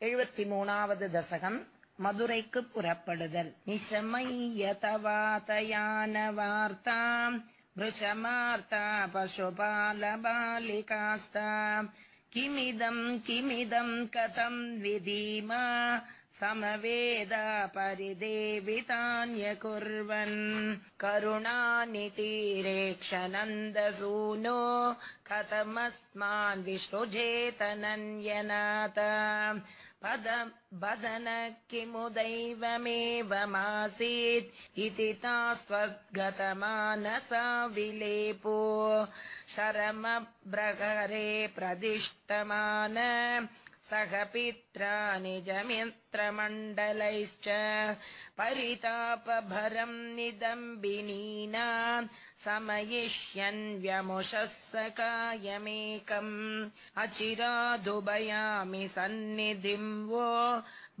எழுபத்தி மூணாவது தசகம் மதுரைக்கு புறப்படுதல் நிஷமையதவாதயான வார்த்தாம் वृषमार्ता पशुपालबालिकास्ता किमिदम् किमिदम् कथम् विधीमा समवेदा परिदेवितान्यकुर्वन् करुणानितीरेक्षनन्दसूनो कथमस्मान् विसृजेतनन्यनाथ वदन किमुदैवमेवमासीत् इति तास्त्वद्गतमानसा विलेपो। शरमब्रहरे प्रदिष्टमान सह पित्रा निजमित्रमण्डलैश्च परितापभरम् निदम्बिनीना समयिष्यन् व्यमुषः सकायमेकम् अचिरादुभयामि सन्निधिम् वो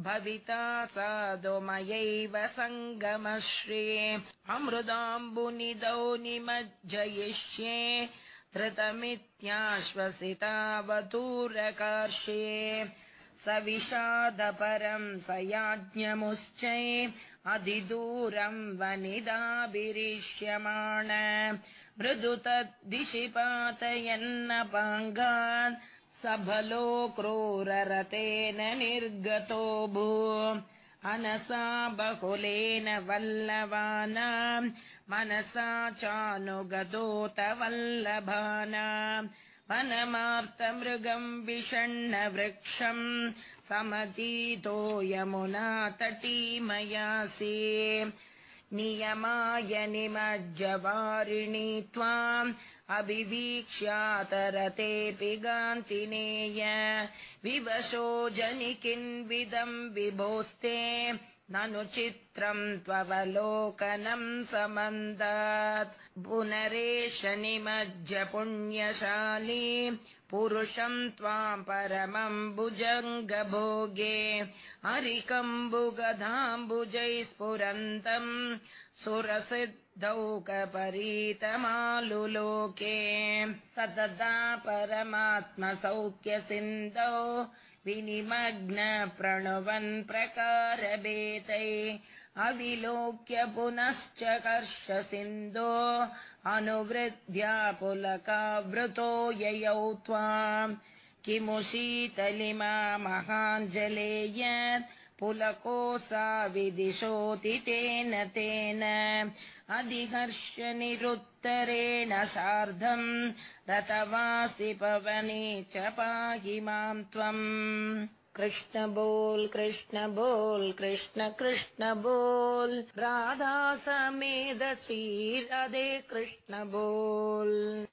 भविता साधुमयैव सङ्गमश्री अमृदाम्बुनिदौ निमज्जयिष्ये धृतमित्याश्वसितावतूरकार्षे स विषादपरम् स याज्ञमुश्चै अधिदूरम् वनिदाभिरिष्यमाण। मृदु तद्दिशि पातयन्नपाङ्गान् सबलो क्रूररतेन निर्गतो भू अनसा बहुलेन वल्लभानाम् मनसा चानुगतोत वल्लभानाम् वनमार्तमृगम् विषण्णवृक्षम् समतीतो यमुना तटीमयासि नियमाय निमज्जवारिणी त्वाम् अभिवीक्ष्यातरतेऽपि गान्तिनेय विवशो जनिकिन्विदम् विभोस्ते ननु चित्रम् त्ववलोकनम् समन्दात्। पुनरेष निमज्ज पुण्यशाली पुरुषम् त्वाम् परमम् भुजङ्गभोगे हरिकम्बुगधाम्बुजैः स्फुरन्तम् सुरसिद्धौकपरीतमालुलोके सतदा परमात्मसौख्यसिन्धौ विनिमग्न प्रणुवन् प्रकारभेतै अविलोक्य पुनश्च कर्षसिन्धो अनुवृद्ध्या पुलकावृतो ययौ त्वाम् किमु शीतलिमा महाञ्जलेय पुलकोऽसा विदिशोति तेन तेन। अधिहर्षनिरुत्तरेण सार्धम् रतवासि पवने च पाहि माम् त्वम् कृष्ण बोल कृष्ण बोल कृष्ण कृष्ण बोल। राधा समेद श्री राधे कृष्ण बोल